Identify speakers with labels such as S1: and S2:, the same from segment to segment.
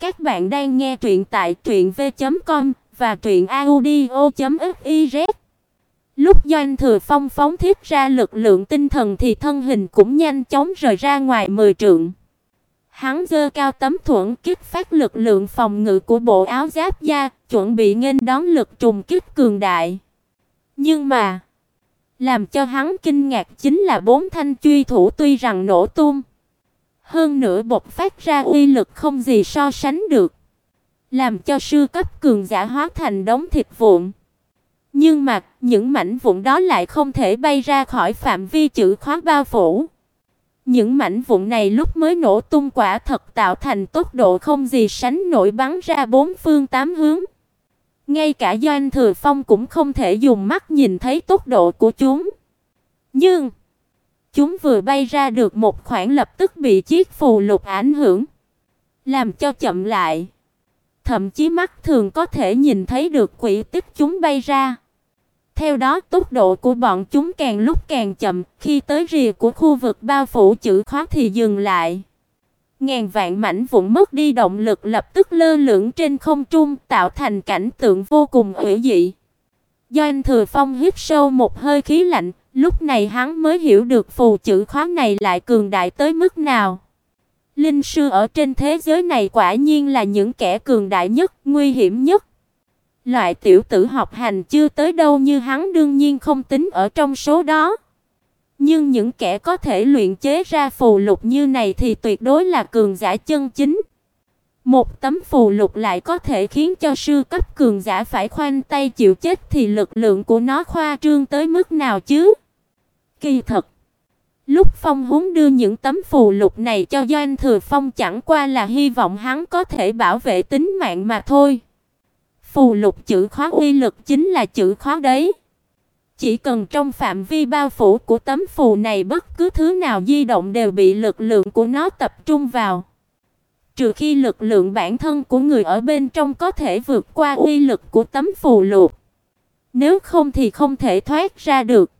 S1: Các bạn đang nghe truyện tại truyệnv.com và truyệnaudio.fiz. Lúc Doanh Thừa Phong phóng thiết ra lực lượng tinh thần thì thân hình cũng nhanh chóng rời ra ngoài mười trượng. Hắn giơ cao tấm thuẫn kích phát lực lượng phòng ngự của bộ áo giáp da, chuẩn bị nghênh đón lực trùng kích cường đại. Nhưng mà, làm cho hắn kinh ngạc chính là bốn thanh truy thủ tuy rằng nổ tung, hơn nữa bộc phát ra uy lực không gì so sánh được, làm cho sư cấp cường giả hóa thành đống thịt vụn. Nhưng mà, những mảnh vụn đó lại không thể bay ra khỏi phạm vi chữ khóa bao phủ. Những mảnh vụn này lúc mới nổ tung quả thật tạo thành tốc độ không gì sánh nổi bắn ra bốn phương tám hướng. Ngay cả Doanh Thừa Phong cũng không thể dùng mắt nhìn thấy tốc độ của chúng. Nhưng chúng vừa bay ra được một khoảng lập tức bị chiếc phù lục ảnh hưởng, làm cho chậm lại. Thậm chí mắt thường có thể nhìn thấy được quỹ tích chúng bay ra. Theo đó, tốc độ của bọn chúng càng lúc càng chậm, khi tới rìa của khu vực bao phủ chữ khóa thì dừng lại. Ngàn vạn mảnh vụn mất đi động lực lập tức lơ lửng trên không trung, tạo thành cảnh tượng vô cùng ủy dị. Do anh Thừa Phong hít sâu một hơi khí lạnh, lúc này hắn mới hiểu được phù chữ khóa này lại cường đại tới mức nào. Linh sư ở trên thế giới này quả nhiên là những kẻ cường đại nhất, nguy hiểm nhất. Loại tiểu tử học hành chưa tới đâu như hắn đương nhiên không tính ở trong số đó. Nhưng những kẻ có thể luyện chế ra phù lục như này thì tuyệt đối là cường giả chân chính. Một tấm phù lục lại có thể khiến cho sư cấp cường giả phải khoanh tay chịu chết thì lực lượng của nó khoa trương tới mức nào chứ? Kỳ thật, lúc Phong Húng đưa những tấm phù lục này cho Doanh Thừa Phong chẳng qua là hy vọng hắn có thể bảo vệ tính mạng mà thôi. Phù lục chữ khóa uy lực chính là chữ khóa đấy. Chỉ cần trong phạm vi bao phủ của tấm phù này bất cứ thứ nào di động đều bị lực lượng của nó tập trung vào. Trừ khi lực lượng bản thân của người ở bên trong có thể vượt qua uy lực của tấm phù lục. Nếu không thì không thể thoát ra được.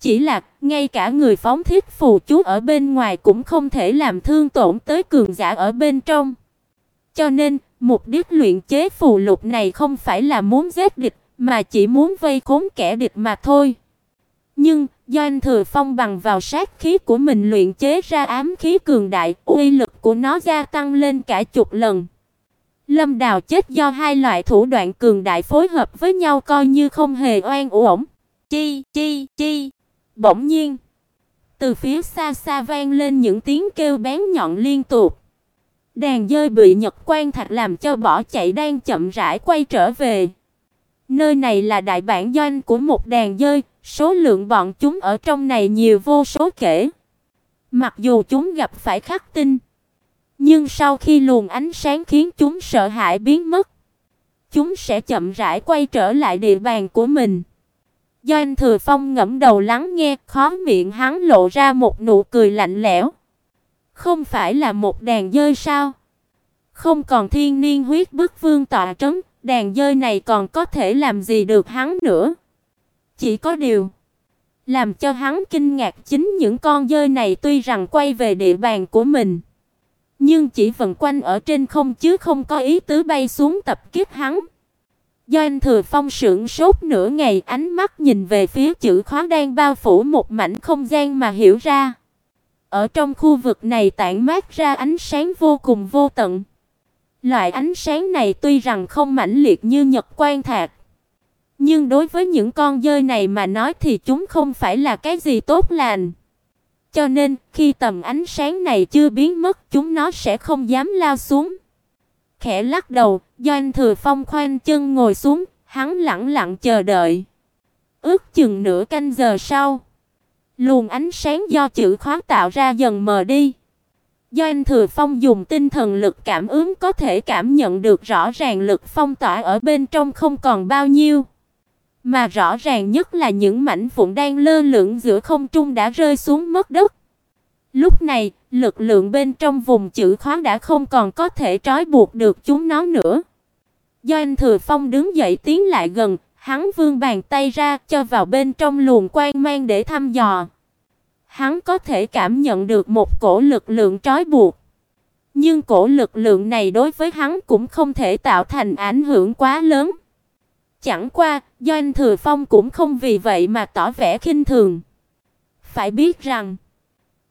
S1: Chỉ là ngay cả người phóng thiết phù chú ở bên ngoài cũng không thể làm thương tổn tới cường giả ở bên trong. Cho nên, mục đích luyện chế phù lục này không phải là muốn giết địch, mà chỉ muốn vây khốn kẻ địch mà thôi. Nhưng, do anh Thừa Phong bằng vào sát khí của mình luyện chế ra ám khí cường đại, uy lực của nó gia tăng lên cả chục lần. Lâm Đào chết do hai loại thủ đoạn cường đại phối hợp với nhau coi như không hề oan uổng. Chi chi chi. Bỗng nhiên, từ phía xa xa vang lên những tiếng kêu bén nhọn liên tục. Đàn dơi bị Nhật Quan Thạch làm cho bỏ chạy đang chậm rãi quay trở về. Nơi này là đại bản doanh của một đàn dơi, số lượng bọn chúng ở trong này nhiều vô số kể. Mặc dù chúng gặp phải khắc tinh, nhưng sau khi luồng ánh sáng khiến chúng sợ hãi biến mất, chúng sẽ chậm rãi quay trở lại địa bàn của mình. Doanh Thừa Phong ngẫm đầu lắng nghe, khóe miệng hắn lộ ra một nụ cười lạnh lẽo. Không phải là một đàn dơi sao? Không còn thiên niên huyết bức vương tọa trấn, đàn dơi này còn có thể làm gì được hắn nữa. Chỉ có điều, làm cho hắn kinh ngạc chính những con dơi này tuy rằng quay về địa bàn của mình, nhưng chỉ vần quanh ở trên không chứ không có ý tứ bay xuống tập kích hắn. Do anh Thừa Phong sững sốt nửa ngày, ánh mắt nhìn về phía chữ khóa đang bao phủ một mảnh không gian mà hiểu ra. Ở trong khu vực này tản mát ra ánh sáng vô cùng vô tận. Loại ánh sáng này tuy rằng không mãnh liệt như nhật quang thạch, nhưng đối với những con dơi này mà nói thì chúng không phải là cái gì tốt lành. Cho nên, khi tầm ánh sáng này chưa biến mất, chúng nó sẽ không dám lao xuống. Khẽ lắc đầu, Doanh Thừa Phong khoanh chân ngồi xuống, hắn lặng lặng chờ đợi. Ước chừng nửa canh giờ sau, luồng ánh sáng do chữ khóa tạo ra dần mờ đi. Do anh Thừa Phong dùng tinh thần lực cảm ứng có thể cảm nhận được rõ ràng lực phong tỏa ở bên trong không còn bao nhiêu. Mà rõ ràng nhất là những mảnh vụn đang lơ lửng giữa không trung đã rơi xuống mất đất. Lúc này, lực lượng bên trong vùng chữ khóa đã không còn có thể trói buộc được chúng nó nữa. Do anh Thừa Phong đứng dậy tiến lại gần, hắn vươn bàn tay ra cho vào bên trong luồng quang mang để thăm dò. Hắn có thể cảm nhận được một cổ lực lượng trói buộc. Nhưng cổ lực lượng này đối với hắn cũng không thể tạo thành ảnh hưởng quá lớn. Chẳng qua, Doanh Thừa Phong cũng không vì vậy mà tỏ vẻ khinh thường. Phải biết rằng,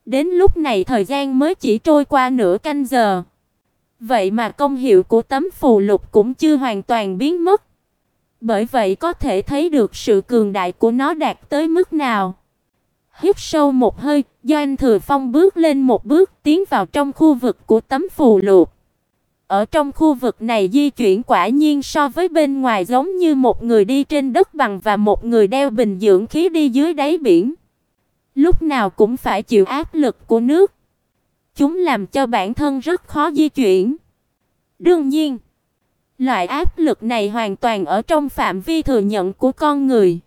S1: đến lúc này thời gian mới chỉ trôi qua nửa canh giờ. Vậy mà công hiệu của tấm phù lục cũng chưa hoàn toàn biến mất. Bởi vậy có thể thấy được sự cường đại của nó đạt tới mức nào. Hít sâu một hơi, Doanh Thừa Phong bước lên một bước tiến vào trong khu vực của tấm phù lục. Ở trong khu vực này di chuyển quả nhiên so với bên ngoài giống như một người đi trên đất bằng và một người đeo bình dưỡng khí đi dưới đáy biển. Lúc nào cũng phải chịu áp lực của nước. Chúng làm cho bản thân rất khó di chuyển. Đương nhiên, loại áp lực này hoàn toàn ở trong phạm vi thừa nhận của con người.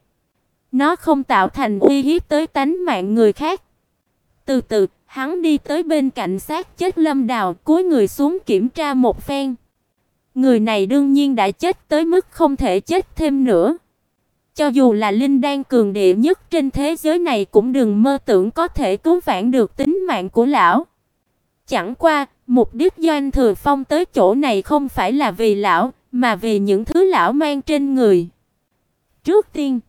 S1: Nó không tạo thành uy hiếp tới tánh mạng người khác. Từ từ, hắn đi tới bên cạnh xác chết Lâm Đào, cúi người xuống kiểm tra một phen. Người này đương nhiên đã chết tới mức không thể chết thêm nữa. Cho dù là linh đan cường địa nhất trên thế giới này cũng đừng mơ tưởng có thể cứu vãn được tính mạng của lão. Chẳng qua, mục đích Doanh Thừa Phong tới chỗ này không phải là vì lão, mà vì những thứ lão mang trên người. Trước tiên,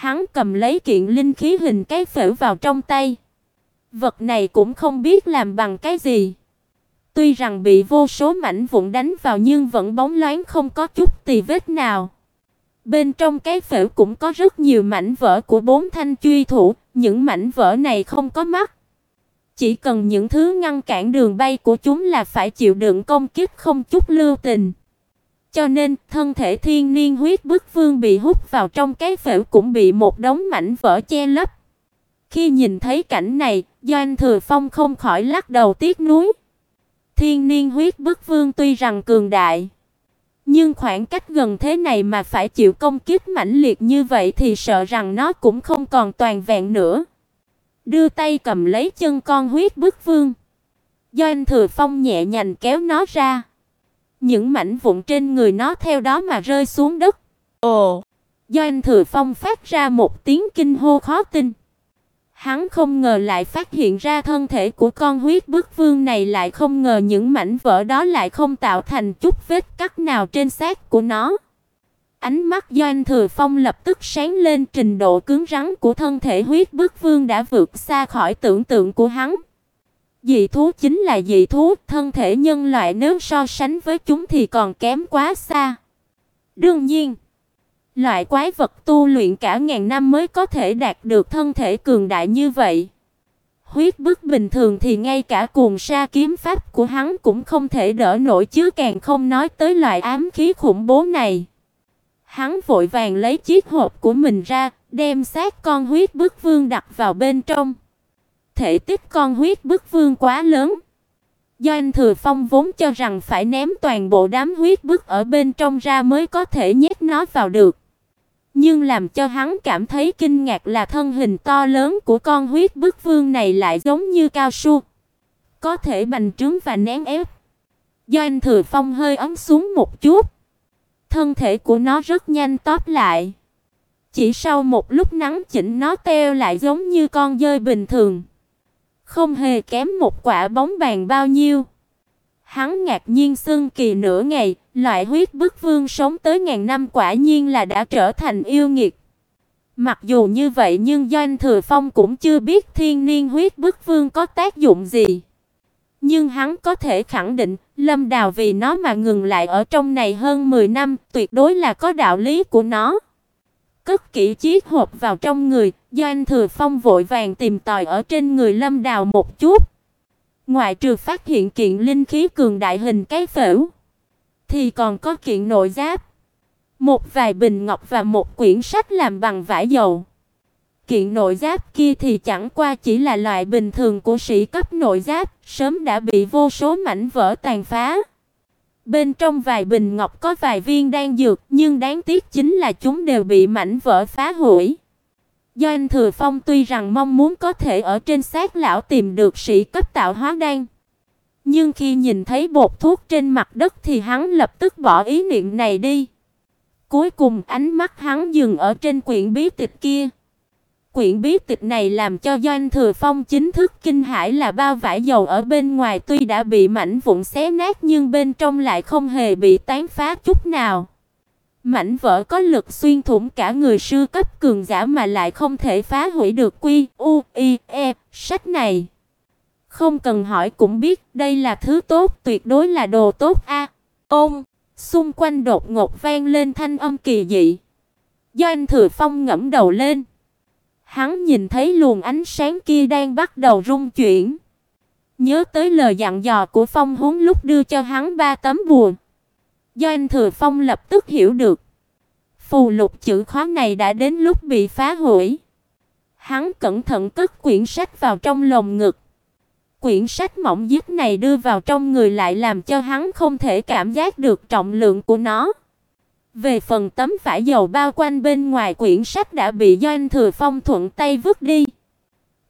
S1: hắn cầm lấy kiện linh khí hình cái phễu vào trong tay. Vật này cũng không biết làm bằng cái gì. Tuy rằng bị vô số mảnh vụn đánh vào nhưng vẫn bóng loáng không có chút tì vết nào. Bên trong cái phễu cũng có rất nhiều mảnh vỡ của bốn thanh truy thủ, những mảnh vỡ này không có mắt. Chỉ cần những thứ ngăn cản đường bay của chúng là phải chịu đựng công kích không chút lưu tình. Cho nên, thân thể thiên niên huyết bức vương bị hút vào trong cái phễu cũng bị một đống mảnh vỡ che lấp. Khi nhìn thấy cảnh này, Doanh Thừa Phong không khỏi lắc đầu tiếc nuối. Thiên niên huyết bức vương tuy rằng cường đại, nhưng khoảng cách gần thế này mà phải chịu công kích mãnh liệt như vậy thì sợ rằng nó cũng không còn toàn vẹn nữa. Đưa tay cầm lấy chân con huyết bức vương. Doanh Thừa Phong nhẹ nhàng kéo nó ra. Những mảnh vụn trên người nó theo đó mà rơi xuống đất. Ồ! Doanh Thừa Phong phát ra một tiếng kinh hô khó tin. Hắn không ngờ lại phát hiện ra thân thể của con huyết bức vương này lại không ngờ những mảnh vỡ đó lại không tạo thành chút vết cắt nào trên xác của nó. Ánh mắt Doanh Thừa Phong lập tức sáng lên trình độ cứng rắn của thân thể huyết bức vương đã vượt xa khỏi tưởng tượng của hắn. Dị thú chính là dị thú, thân thể nhân loại nếu so sánh với chúng thì còn kém quá xa. Đương nhiên, Loại quái vật tu luyện cả ngàn năm mới có thể đạt được thân thể cường đại như vậy. Huyết bức bình thường thì ngay cả cuồng sa kiếm pháp của hắn cũng không thể đỡ nổi chứ càng không nói tới loại ám khí khủng bố này. Hắn vội vàng lấy chiếc hộp của mình ra, đem xác con huyết bức vương đặt vào bên trong. Thể tích con huyết bức vương quá lớn. Do anh Thừa Phong vốn cho rằng phải ném toàn bộ đám huyết bức ở bên trong ra mới có thể nhét nó vào được. Nhưng làm cho hắn cảm thấy kinh ngạc là thân hình to lớn của con huyết bức vương này lại giống như cao su, có thể bành trướng và nén ép. Do anh Thừa Phong hơi ấm xuống một chút, thân thể của nó rất nhanh tóp lại. Chỉ sau một lúc nắng chỉnh nó teo lại giống như con dơi bình thường, không hề kém một quả bóng bàn bao nhiêu. Hắn ngạc nhiên xưng kỳ nửa ngày, loại huyết bức vương sống tới ngàn năm quả nhiên là đã trở thành yêu nghiệt. Mặc dù như vậy nhưng Doanh Thừa Phong cũng chưa biết thiên niên huyết bức vương có tác dụng gì. Nhưng hắn có thể khẳng định, Lâm Đào vì nó mà ngừng lại ở trong này hơn 10 năm, tuyệt đối là có đạo lý của nó. Cất kỹ chiếc hộp vào trong người, Doanh Thừa Phong vội vàng tìm tòi ở trên người Lâm Đào một chút. Ngoại trừ phát hiện kiện linh khí cường đại hình cái phễu, thì còn có kiện nội giáp, một vài bình ngọc và một quyển sách làm bằng vải dầu. Kiện nội giáp kia thì chẳng qua chỉ là loại bình thường của sĩ cấp nội giáp, sớm đã bị vô số mảnh vỡ tàn phá. Bên trong vài bình ngọc có vài viên đan dược, nhưng đáng tiếc chính là chúng đều bị mảnh vỡ phá hủy. Do anh Thừa Phong tuy rằng mong muốn có thể ở trên xác lão tìm được sĩ cấp tạo hóa đan, nhưng khi nhìn thấy bột thuốc trên mặt đất thì hắn lập tức bỏ ý niệm này đi. Cuối cùng ánh mắt hắn dừng ở trên quyển bí tịch kia. Quyển bí tịch này làm cho Doanh Thừa Phong chính thức kinh hãi là bao vải dầu ở bên ngoài tuy đã bị mảnh vụn xé nát nhưng bên trong lại không hề bị tán phá chút nào. Mảnh vỡ có lực xuyên thủng cả người sư cấp cường giả mà lại không thể phá hủy được quy u i e sách này. Không cần hỏi cũng biết, đây là thứ tốt, tuyệt đối là đồ tốt a. Ôm, xung quanh đột ngột vang lên thanh âm kỳ dị. Doanh Thừa Phong ngẩng đầu lên, hắn nhìn thấy luồng ánh sáng kia đang bắt đầu rung chuyển. Nhớ tới lời dặn dò của Phong Húng lúc đưa cho hắn ba tấm bùa. Doanh Thừa Phong lập tức hiểu được. Phù lục chữ khóa này đã đến lúc bị phá hủy. Hắn cẩn thận cất quyển sách vào trong lồng ngực. Quyển sách mỏng dứt này đưa vào trong người lại làm cho hắn không thể cảm giác được trọng lượng của nó. Về phần tấm vải dầu bao quanh bên ngoài quyển sách đã bị Doanh Thừa Phong thuận tay vứt đi.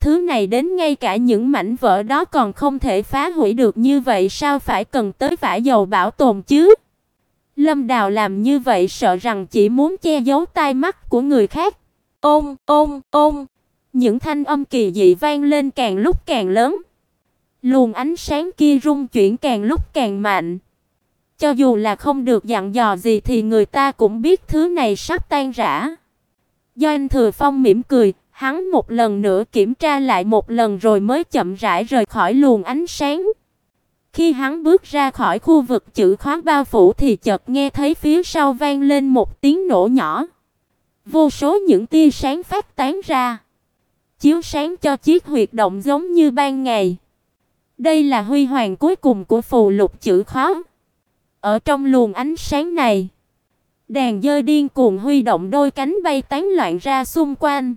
S1: Thứ này đến ngay cả những mảnh vỡ đó còn không thể phá hủy được như vậy sao phải cần tới vải dầu bảo tồn chứ? Lâm Đào làm như vậy sợ rằng chỉ muốn che giấu tai mắt của người khác. Ôm, ôm, ôm. Những thanh âm kỳ dị vang lên càng lúc càng lớn. Luồng ánh sáng kia rung chuyển càng lúc càng mạnh. Cho dù là không được dặn dò gì thì người ta cũng biết thứ này sắp tan rã. Doanh Thừa Phong mỉm cười, hắn một lần nữa kiểm tra lại một lần rồi mới chậm rãi rời khỏi luồng ánh sáng. Khi hắn bước ra khỏi khu vực chữ khóa bao phủ thì chợt nghe thấy phía sau vang lên một tiếng nổ nhỏ. Vô số những tia sáng phát tán ra, chiếu sáng cho chiếc huyệt động giống như ban ngày. Đây là huy hoàng cuối cùng của phù lục chữ khóa. Ở trong luồng ánh sáng này, đàn dơi điên cuồng huy động đôi cánh bay tán loạn ra xung quanh.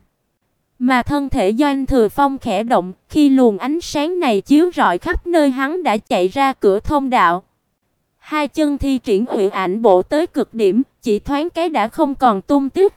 S1: Mà thân thể Doanh Thừa Phong khẽ động, khi luồng ánh sáng này chiếu rọi khắp nơi hắn đã chạy ra cửa thông đạo. Hai chân thi triển huyền ảnh bộ tới cực điểm, chỉ thoáng cái đã không còn tung tích.